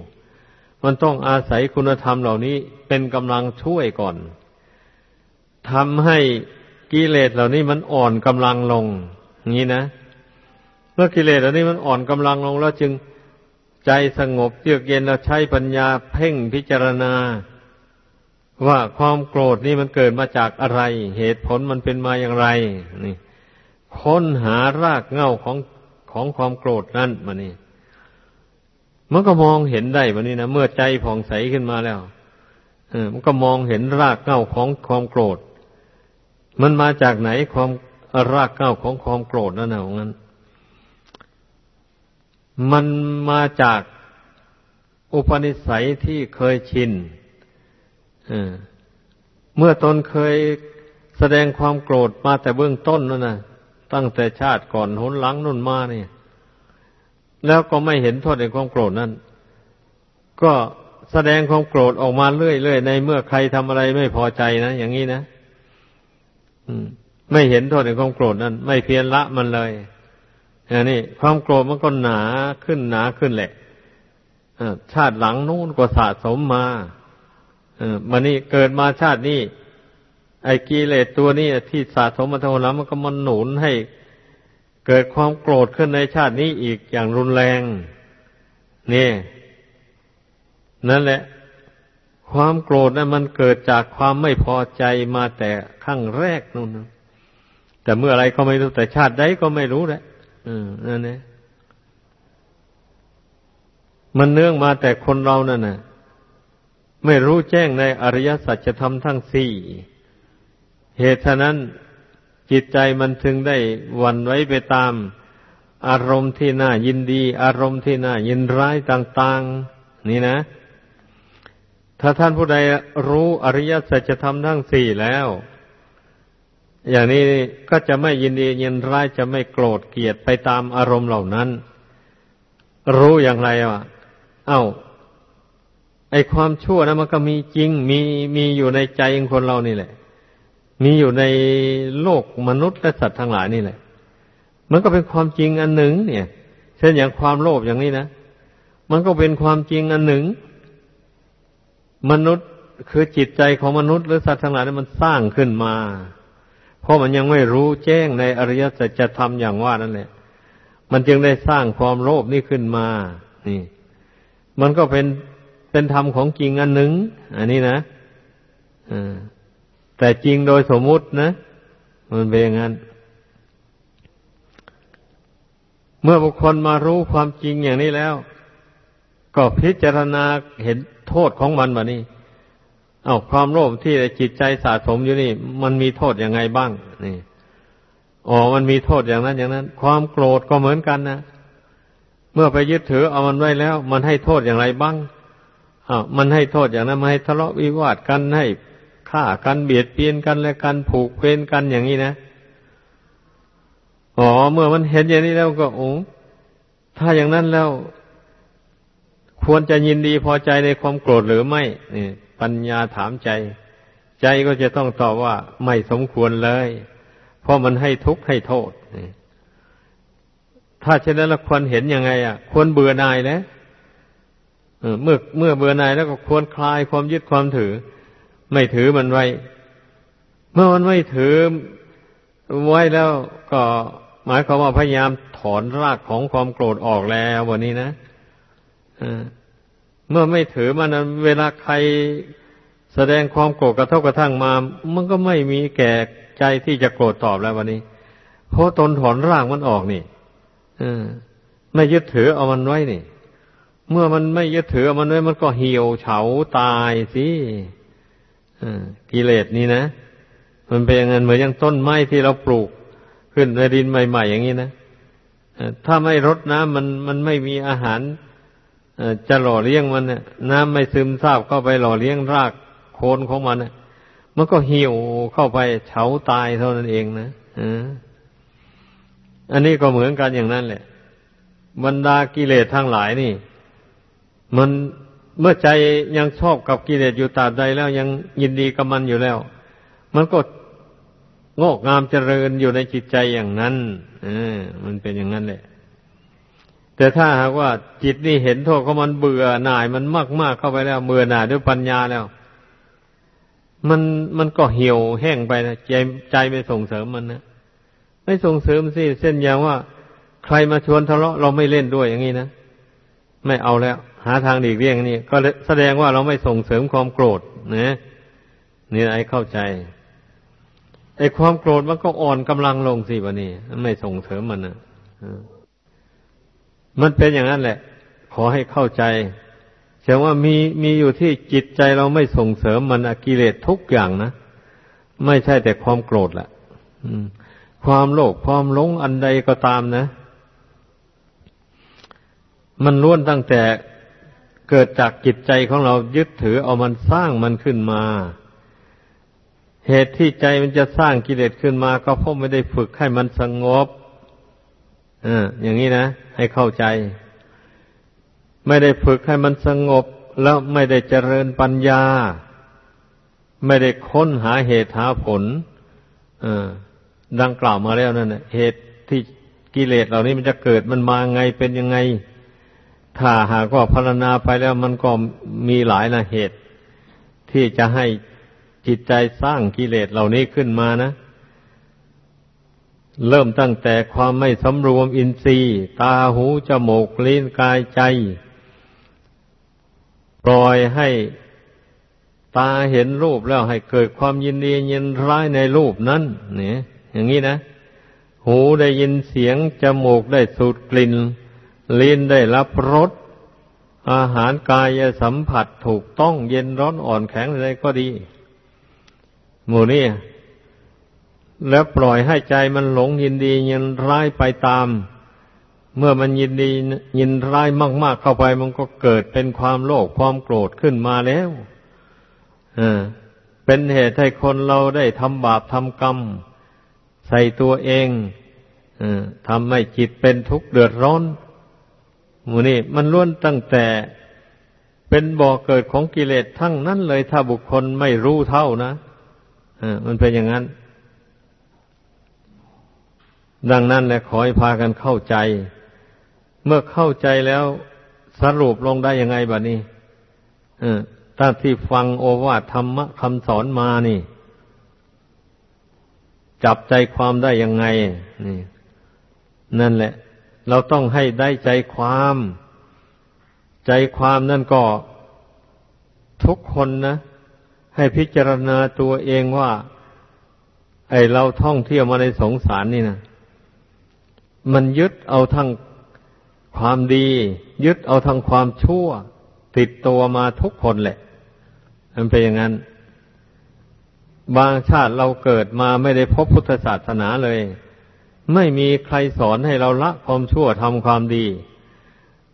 มันต้องอาศัยคุณธรรมเหล่านี้เป็นกำลังช่วยก่อนทำให้กิเลสเหล่านี้มันอ่อนกำลังลงอย่างนี้นะ เมื่อกิเลสอันนี้มันอ่อนกำลังลงแล้วจึงใจสงบเยือกเย็นแล้วใช้ปัญญาเพ่งพิจารณา ว่าความโกรธนี่มันเกิดมาจากอะไร เหตุผลมันเป็นมาอย่างไร นี่ ค้นหารากเง้าของของความโกรธนั่นมานี่มันก็มองเห็นได้มานี่นะเมื่อใจผ่องใสขึ้นมาแล้วเออมันก็มองเห็นรากเง้าของความโกรธ มันมาจากไหนความรากเง้าของความโกรธนั่นนะงั้น มันมาจากอุปนิสัยที่เคยชินเมื่อตนเคยแสดงความโกรธมาแต่เบื้องต้นนั่นนะ ตั้งแต่ชาติก่อนหนหลังนุ่นมาเนี่ย แล้วก็ไม่เห็นโทษในความโกรธนั้น ก็แสดงความโกรธออกมาเรื่อยๆในเมื่อใครทำอะไรไม่พอใจนะอย่างนี้นะไม่เห็นโทษในความโกรธนั้น ไม่เพียรละมันเลยอันนี้ความโกรธมันก็หนาขึ้นหนาขึ้นแหละชาติหลังนู้นก็สะสมมาเอมันนี่เกิดมาชาตินี้ ไอ้กิเลสตัวนี้ที่สะสมมาทั้งหมดแล้วมันก็มันหนุนให้เกิดความโกรธขึ้นในชาตินี้อีกอย่างรุนแรง นี่ นั่นแหละ ความโกรธนั้นมันเกิดจากความไม่พอใจมาแต่ขั้งแรกนู่นแต่เมื่ออะไรก็ไม่รู้แต่ชาติใดก็ไม่รู้แหละอืมนั่นเองมันเนื่องมาแต่คนเรานั่นน่ะ ไม่รู้แจ้งในอริยสัจธรรมทั้งสี่ เหตุฉะนั้นจิตใจมันถึงได้วันไว้ไปตาม อารมณ์ที่น่ายินดี อารมณ์ที่น่ายินร้ายต่าง ๆ นี่นะ ถ้าท่านผู้ใดรู้อริยสัจธรรมทั้งสี่แล้ว อย่างนี้ก็จะไม่ยินดียินร้ายจะไม่โกรธเกลียดไปตามอารมณ์เหล่านั้น รู้อย่างไรวะเอา้าไอความชั่วนะมันก็มีจริงมีมีอยู่ในใจของคนเรานี่แหละ มีอยู่ในโลกมนุษย์และสัตว์ทั้งหลายนี่แหละ มันก็เป็นความจริงอันหนึ่ง เนี่ย เช่นอย่างความโลภอย่างนี้นะมันก็เป็นความจริงอันหนึ่ง มนุษย์คือจิตใจของมนุษย์หรือสัตว์ทั้งหลายนี่มันสร้างขึ้นมา เพราะมันยังไม่รู้แจ้งในอริยสัจธรรมอย่างว่านั่นแหละมันจึงได้สร้างความโลภนี่ขึ้นมา นี่ มันก็เป็นเป็นธรรมของจริงอันหนึ่ง อันนี้นะอ่า แต่จริงโดยสมมุตินะ มันเป็นอย่างนั้น เมื่อบุคคลมารู้ความจริงอย่างนี้แล้ว ก็พิจารณาเห็นโทษของมันแบบนี้ เอาความโลภที่จิตใจสะสมอยู่นี่ มันมีโทษอยังไงบ้าง นี่อ๋อมันมีโทษอย่างนั้นอย่างนั้น ความโกรธก็เหมือนกันนะเมื่อไปยึดถือเอามันไว้แล้ว มันให้โทษอย่างไรบ้างอ้าวมันให้โทษอย่างนั้นมาให้ทะเลาะวิวาทกันให้ ฆ่ากันเบียดเบียนกันและกันผูกเวรกันอย่างนี้นะอ๋อเมื่อมันเห็นอย่างนี้แล้วก็โอ้ถ้าอย่างนั้นแล้ว ควรจะยินดีพอใจในความโกรธหรือไม่นี่ปัญญาถามใจ ใจก็จะต้องตอบว่าไม่สมควรเลย เพราะมันให้ทุกข์ให้โทษถ้าเช่นนั้นเราควรเห็นยังไง อะ ควรเบื่อหน่ายแล้วเมื่อเมื่อเบื่อหน่ายแล้วก็ควรคลายความยึดความถือ ไม่ถือมันไว้ เมื่อมันไม่ถือไว้แล้วก็หมายความว่าพยายามถอนรากของความโกรธออกแล้ววันนี้นะเมื่อไม่ถือมันเวลาใครแสดงความโกรธกระทบกระทั่งมา มันก็ไม่มีแก่ใจที่จะโกรธตอบแล้ววันนี้ เพราะตนถอนรากมันออกนี่ไม่ยึดถือเอามันไว้นี่ เมื่อมันไม่ยึดถือเอามันไว้มันก็เหี่ยวเฉาตายสิ กิเลสนี่นะ มันเป็นอย่างนั้นเหมือนอย่างต้นไม้ที่เราปลูก ขึ้นในดินใหม่ ๆ อย่างนี้นะถ้าไม่รดน้ำมันมันไม่มีอาหารจะหล่อเลี้ยงมันน้ำไม่ซึมซาบเข้าไปหล่อเลี้ยงรากโคนของมันมันก็เหี่ยวเข้าไปเฉาตายเท่านั้นเองนะอันนี้ก็เหมือนกันอย่างนั้นแหละ บรรดากิเลสทั้งหลายนี่ มัน เมื่อใจยังชอบกับกิเลสอยู่ตราบใดแล้วยังยินดีกับมันอยู่แล้ว มันก็งอกงามเจริญอยู่ในจิตใจอย่างนั้นออมันเป็นอย่างนั้นแหละ แต่ถ้าหากว่าจิตนี่เห็นโทษของมันเบื่อหน่ายมันมากมากเข้าไปแล้วเบื่อหน่ายด้วยปัญญาแล้ว มันมันก็เหี่ยวแห้งไปนะใจใจไม่ส่งเสริมมันนะไม่ส่งเสริมสิเส้นอย่างว่า ใครมาชวนทะเลาะเราไม่เล่นด้วยอย่างนี้นะไม่เอาแล้ว หาทางดีกเลี่ยงนี่ก็แสดงว่าเราไม่ส่งเสริมความโกรธนะนี่ไอ้เข้าใจไอ้ความโกรธมันก็อ่อนกำลังลงสิวะนี่ไม่ส่งเสริมมันนะมันเป็นอย่างนั้นแหละ ขอให้เข้าใจแสดงว่ามีมีอยู่ที่จิตใจเราไม่ส่งเสริมมันอกิเลสทุกอย่างนะไม่ใช่แต่ความโกรธแหละความโลภความหลงอันใดก็ตามนะ มันล้วนตั้งแต่ เกิดจากจิตใจของเรายึดถือเอามันสร้างมันขึ้นมา เหตุที่ใจมันจะสร้างกิเลสขึ้นมา ก็เพราะไม่ได้ฝึกให้มันสงบออย่างนี้นะ ให้เข้าใจ ไม่ได้ฝึกให้มันสงบ แล้วไม่ได้เจริญปัญญา ไม่ได้ค้นหาเหตุหาผลดังกล่าวมาแล้วนั่นเหตุที่กิเลสเหล่านี้มันจะเกิดมันมาไงเป็นยังไง ถ้าหากว่าพารณาไปแล้วมันก็มีหลายนะเหตุ ที่จะให้จิตใจสร้างกิเลสเหล่านี้ขึ้นมานะ เริ่มตั้งแต่ความไม่สำรวมอินทรีย์ ตาหูจมูกลิ้นกายใจ ปล่อยให้ตาเห็นรูปแล้วให้เกิดความยินดียินร้ายในรูปนั้นเนี่ยอย่างนี้นะ หูได้ยินเสียงจมูกได้สูดกลิ่น ลิ้นได้รับรสอาหารกายสัมผัสถูกต้องเย็นร้อนอ่อนแข็งอะไรก็ดี หมู่นี้แล้วปล่อยให้ใจมันหลงยินดียินร้ายไปตาม เมื่อมันยินดียินร้ายมาก ๆ เข้าไป มันก็เกิดเป็นความโลภความโกรธขึ้นมาแล้วอ่าเป็นเหตุให้คนเราได้ทำบาปทำกรรม ใส่ตัวเองอทำให้จิตเป็นทุกข์เดือดร้อน มูนี่มันล้วนตั้งแต่เป็นบ่อเกิดของกิเลสทั้งนั้นเลยถ้าบุคคลไม่รู้เท่านะมันเป็นอย่างนั้น ดังนั้นแหละขอให้พากันเข้าใจ เมื่อเข้าใจแล้วสรุปลงได้ยังไงบัดนี้ตั้งที่ฟังโอวาทธรรมะคำสอนมานี่ จับใจความได้ยังไง นี่ นั่นแหละ เราต้องให้ได้ใจความ ใจความนั่นก็ทุกคนนะ ให้พิจารณาตัวเองว่า ไอเราท่องเที่ยวมาในสงสารนี่นะมันยึดเอาทั้งความดี ยึดเอาทั้งความชั่ว ติดตัวมาทุกคนแหละ มันเป็นอย่างนั้น บางชาติเราเกิดมาไม่ได้พบพุทธศาสนาเลย ไม่มีใครสอนให้เราละความชั่วทำความดี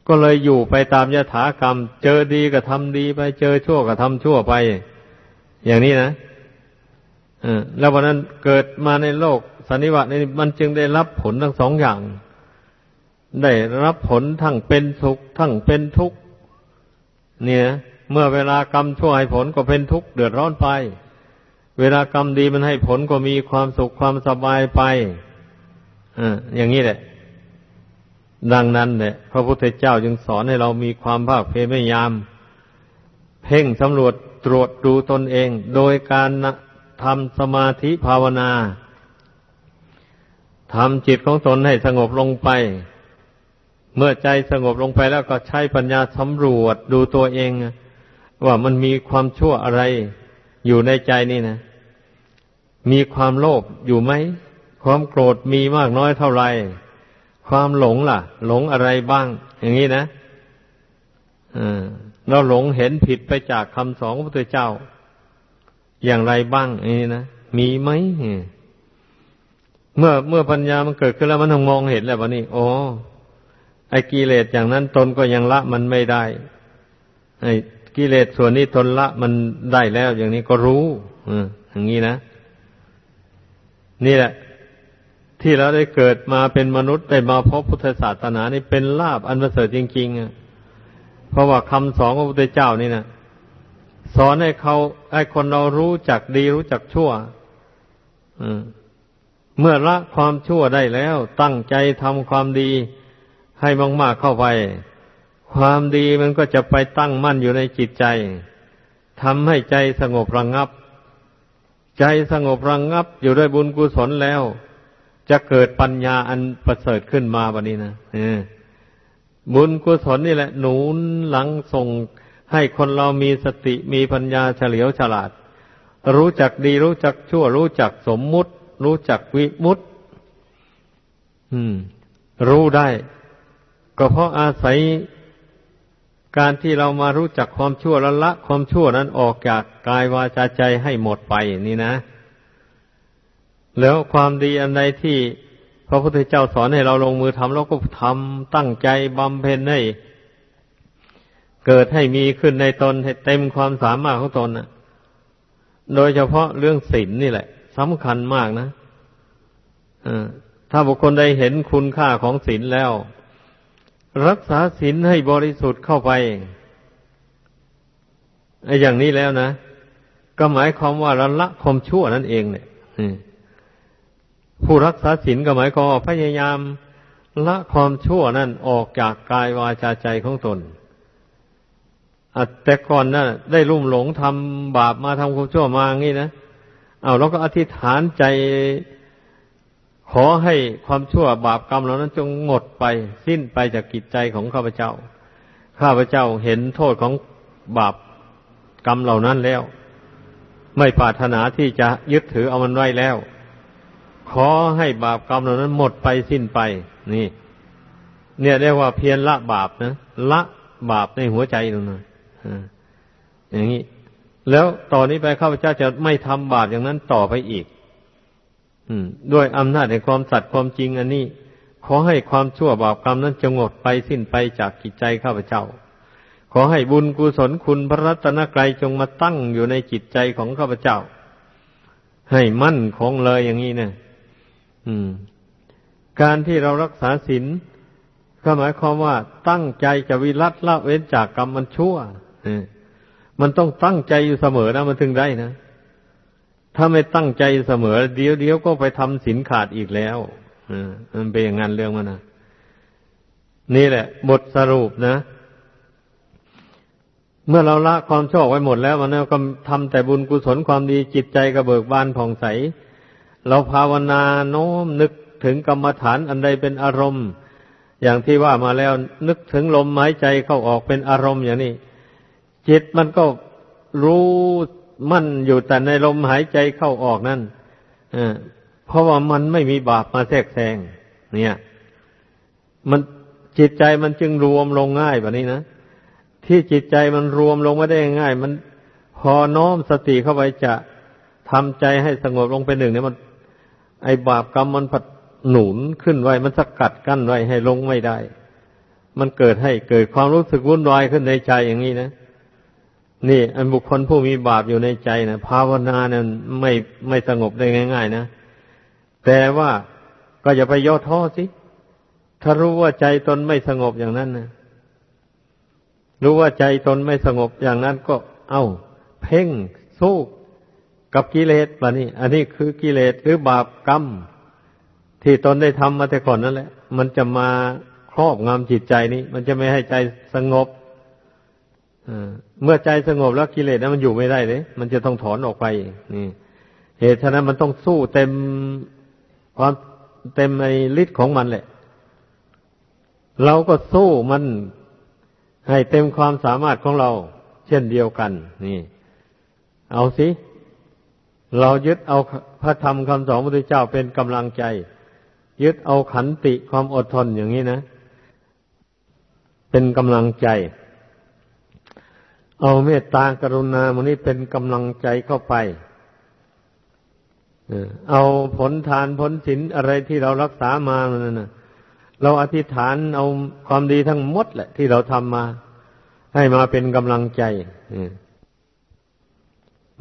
ก็เลยอยู่ไปตามยถากรรม เจอดีก็ทำดีไป เจอชั่วก็ทำชั่วไป อย่างนี้นะแล้ววันนั้นเกิดมาในโลกสันนิวาตนี้มันจึงได้รับผลทั้งสองอย่าง ได้รับผลทั้งเป็นสุขทั้งเป็นทุกข์เนี่ย เมื่อเวลากรรมชั่วให้ผลก็เป็นทุกข์เดือดร้อนไป เวลากรรมดีมันให้ผลก็มีความสุขความสบายไป อย่างนี้แหละ ดังนั้นเนี่ยพระพุทธเจ้าจึงสอนให้เรามีความภาคเพียรพยายาม เพ่งสำรวจตรวจดูตนเอง โดยการทำสมาธิภาวนาทำจิตของตนให้สงบลงไป เมื่อใจสงบลงไปแล้วก็ใช้ปัญญาสำรวจดูตัวเอง ว่ามันมีความชั่วอะไรอยู่ในใจนี่นะ มีความโลภอยู่ไหม ความโกรธมีมากน้อยเท่าไหร่ความหลงล่ะ หลงอะไรบ้าง อย่างนี้นะเราหลงเห็นผิดไปจากคำสอนของพระพุทธเจ้า อย่างไรบ้างอย่างนี้นะมีไหมเมื่อเมื่อปัญญามันเกิดขึ้นแล้วมันต้องมองเห็นแล้วว่านี่โอ้ไอ้กิเลสอย่างนั้นตนก็ยังละมันไม่ได้ ไอ้กิเลสส่วนนี้ตนละมันได้แล้ว อย่างนี้ก็รู้อย่างนี้นะนี่แหละ ที่เราได้เกิดมาเป็นมนุษย์ได้มาพบพุทธศาสนานี่เป็นลาบอันประเสริฐจริงๆอะเพราะว่าคำสอนของพระพุทธเจ้านี่นะสอนให้เขาให้คนเรารู้จักดีรู้จักชั่วเมื่อละความชั่วได้แล้ว ตั้งใจทำความดีให้มากๆเข้าไป ความดีมันก็จะไปตั้งมั่นอยู่ในจิตใจทำให้ใจสงบระงงับ ใจสงบระงงับอยู่ด้วยบุญกุศลแล้ว จะเกิดปัญญาอันประเสริฐขึ้นมาวันนี้นะบุญกุศลนี่แหละ หนุนหลังส่งให้คนเรามีสติมีปัญญาเฉลียวฉลาด รู้จักดีรู้จักชั่ว รู้จักสมมุติ รู้จักวิมุตติรู้ได้ ก็เพราะอาศัยการที่เรามารู้จักความชั่วละละ ความชั่วนั้นออกจากกายวาจาใจให้หมดไปนี่นะ แล้วความดีอันใดที่พระพุทธเจ้าสอนให้เราลงมือทำเราก็ทำตั้งใจบำเพ็ญให้เกิดให้มีขึ้นในตนให้เต็มความสามารถของตนนะโดยเฉพาะเรื่องศีลนนี่แหละสำคัญมากนะถ้าบุคคลได้เห็นคุณค่าของศีลแล้ว รักษาศีลให้บริสุทธิ์เข้าไปไอ้อย่างนี้แล้วนะ ก็หมายความว่าละละความชั่วนั่นเองเนี่ย ผู้รักษาศีลก็หมายความพยายามละความชั่วนั่นออกจากกายวาจาใจของตนแต่ก่อนนะ่ะได้ลุ่มหลงทำบาปมาทำความชั่วมางี้นะเอาเราก็อธิษฐานใจ ขอให้ความชั่วบาปกรรมเหล่านั้นจงหมดไป สิ้นไปจากกิจใจของข้าพเจ้า ข้าพเจ้าเห็นโทษของบาปกรรมเหล่านั้นแล้ว ไม่ปรารถนาที่จะยึดถือเอามันไว้แล้ว ขอให้บาปกรรมเหล่านั้นหมดไปสิ้นไป นี่ เนี่ยเรียกว่าเพียรละบาปนะละบาปในหัวใจตรงนั้นอย่างนี้ แล้วต่อนนี้ไปข้าพเจ้าจะไม่ทำบาปอย่างนั้นต่อไปอีก อืม ด้วยอำนาจแห่งความสัตย์ความจริง อันนี้ ขอให้ความชั่วบาปกรรมนั้นจงหมดไปสิ้นไปจากจิตใจข้าพเจ้า ขอให้บุญกุศลคุณพระรัตนกรัยจงมาตั้งอยู่ในจิตใจของข้าพเจ้า ให้มั่นคงเลยอย่างนี้เนะ การที่เรารักษาศีลก็หมายความว่าตั้งใจจะวิรัตละเว้นจากกรรมมันชั่วมันต้องตั้งใจอยู่เสมอนะมันถึงได้นะ ถ้าไม่ตั้งใจเสมอ เดี๋ยวเดี๋ยวก็ไปทำศีลขาดอีกแล้วมันเป็นอย่างนั้นเรื่องมันนะนี่แหละ บทสรุปนะ เมื่อเราละความชอบไว้หมดแล้วมันก็ทำแต่บุญกุศลความดีจิตใจก็เบิกบานผ่องใส เราภาวนาโน้มนึกถึงกรรมฐานอันใดเป็นอารมณ์ อย่างที่ว่ามาแล้วนึกถึงลมหายใจเข้าออกเป็นอารมณ์อย่างนี้ จิตมันก็รู้มั่นอยู่แต่ในลมหายใจเข้าออกนั่นเพราะว่ามันไม่มีบาปมาแทรกแซงเนี่ย มันจิตใจมันจึงรวมลงง่ายแบบนี้นะที่จิตใจมันรวมลงไม่ได้ง่าย มันพอน้อมสติเข้าไปจะทำใจให้สงบลงเป็นหนึ่งเนี่ยมัน ไอ้บาปกรรมมันผัดหนุนขึ้นไว้ มันสกัดกั้นไว้ให้ลงไม่ได้ มันเกิดให้เกิดความรู้สึกวุ่นวายขึ้นในใจอย่างนี้นะนี่ อันบุคคลผู้มีบาปอยู่ในใจนะภาวนาเนี่ยไม่ไม่สงบได้ง่าย ๆ นะแต่ว่าก็อย่าไปย่อท้อสิถ้ารู้ว่าใจตนไม่สงบอย่างนั้นนะรู้ว่าใจตนไม่สงบอย่างนั้นก็ เอาเพ่งสู้ กับกิเลสมานี่ อันนี้คือกิเลสหรือบาปกรรม ที่ตนได้ทำมาแต่ก่อนนั่นแหละ มันจะมาครอบงำจิตใจนี้ มันจะไม่ให้ใจสงบเมื่อใจสงบแล้วกิเลสนั้นมันอยู่ไม่ได้เลยมันจะต้องถอนออกไป นี่ เหตุฉะนั้นมันต้องสู้เต็มความเต็มในฤทธิ์ของมันแหละ เราก็สู้มันให้เต็มความสามารถของเรา เช่นเดียวกัน นี่ เอาสิ เรายึดเอาพระธรรมคำสอนพระพุทธเจ้าเป็นกำลังใจ ยึดเอาขันติความอดทนอย่างนี้นะ เป็นกำลังใจ เอาเมตตากรุณามันนี้เป็นกำลังใจเข้าไปเอาผลทานผลศีลอะไรที่เรารักษามานั่นนะเราอธิษฐานเอาความดีทั้งหมดแหละ ที่เราทำมา ให้มาเป็นกำลังใจ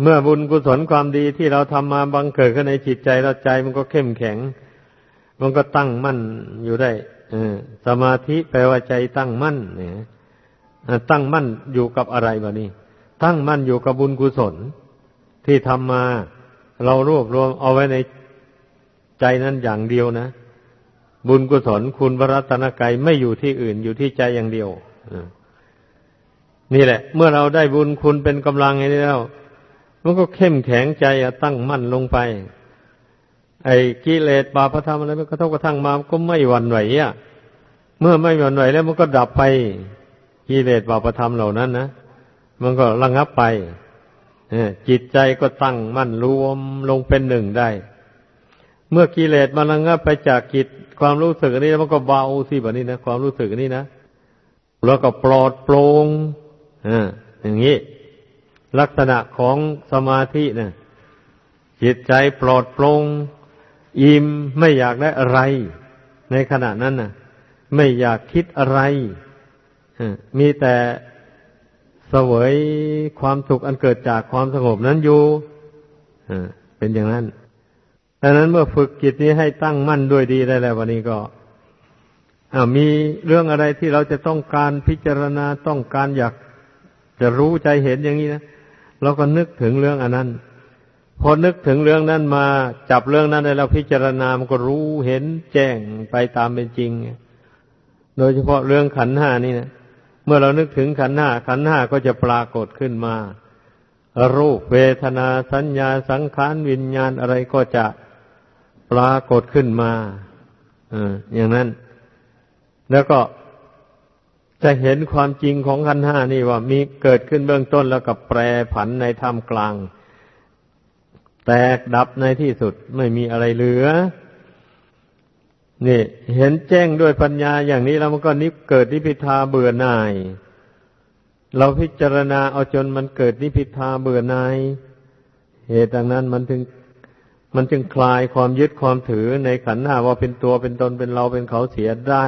เมื่อบุญกุศลความดีที่เราทำมาบังเกิดขึ้นในจิตใจเราใจมันก็เข้มแข็ง มันก็ตั้งมั่นอยู่ได้สมาธิแปลว่าใจตั้งมั่น เนี่ยตั้งมั่นอยู่กับอะไรบะนี่ตั้งมั่นอยู่กับบุญกุศล ที่ทำมาเรารวบรวมเอาไว้ในใจนั้นอย่างเดียวนะ บุญกุศลคุณพระรัตนกรไม่อยู่ที่อื่นอยู่ที่ใจอย่างเดียวนี่แหละ เมื่อเราได้บุญคุณเป็นกำลังอย่างนี้แล้ว มันก็เข้มแข็งใจตั้งมั่นลงไป ไอ้กิเลสบาปธรรมอะไรมันกระทบกระทั่งมาก็ไม่หวั่นไหวอะเมื่อไม่หวั่นไหวแล้วมันก็ดับไปกิเลสบาปธรรมเหล่านั้นนะมันก็ระงับไปจิตใจก็ตั้งมั่นรวมลงเป็นหนึ่งได้ เมื่อกิเลสมันระงับไปจากจิตความรู้สึกนี้มันก็เบาสิแบบนี้นะความรู้สึกนี้นะแล้วก็ปลอดโปร่งอ่าอย่างนี้ ลักษณะของสมาธิเนะจิตใจปลอดโปร่งอิ่มไม่อยากได้อะไร ในขณะนั้นนะ่ะ ไม่อยากคิดอะไรมีแต่เสวยความสุขอันเกิดจากความสงบนั้นอยู่เป็นอย่างนั้นดังนั้นเมื่อฝึกจิตนี้ให้ตั้งมั่นด้วยดีได้แล้ววันนี้ก็มีเรื่องอะไรที่เราจะต้องการพิจารณาต้องการอยากจะรู้ใจเห็นอย่างนี้นะ เราก็นึกถึงเรื่องอันนั้น พอนึกถึงเรื่องนั้นมาจับเรื่องนั้นได้แล้วพิจารณามันก็รู้เห็นแจ้งไปตามเป็นจริง โดยเฉพาะเรื่องขันห้านี่นะเมื่อเรานึกถึงขันห้าขันห้าก็จะปรากฏขึ้นมา รูปเวทนาสัญญาสังขารวิญญาณอะไรก็จะปรากฏขึ้นมาอย่างนั้น แล้วก็ จะเห็นความจริงของขันห้านี่ว่ามีเกิดขึ้นเบื้องต้นแล้วกับแปรผันในท่ามกลาง แตกดับในที่สุดไม่มีอะไรเหลือ นี่ เห็นแจ้งด้วยปัญญาอย่างนี้แล้วมันก็นิพเกิดนิพิทาเบื่อหน่าย เราพิจารณาเอาจนมันเกิดนิพิทาเบื่อหน่าย เหตุดังนั้นมันถึง มันจึงคลายความยึดความถือในขันธ์หน้าว่าเป็นตัวเป็นตนเป็นเราเป็นเขาเสียได้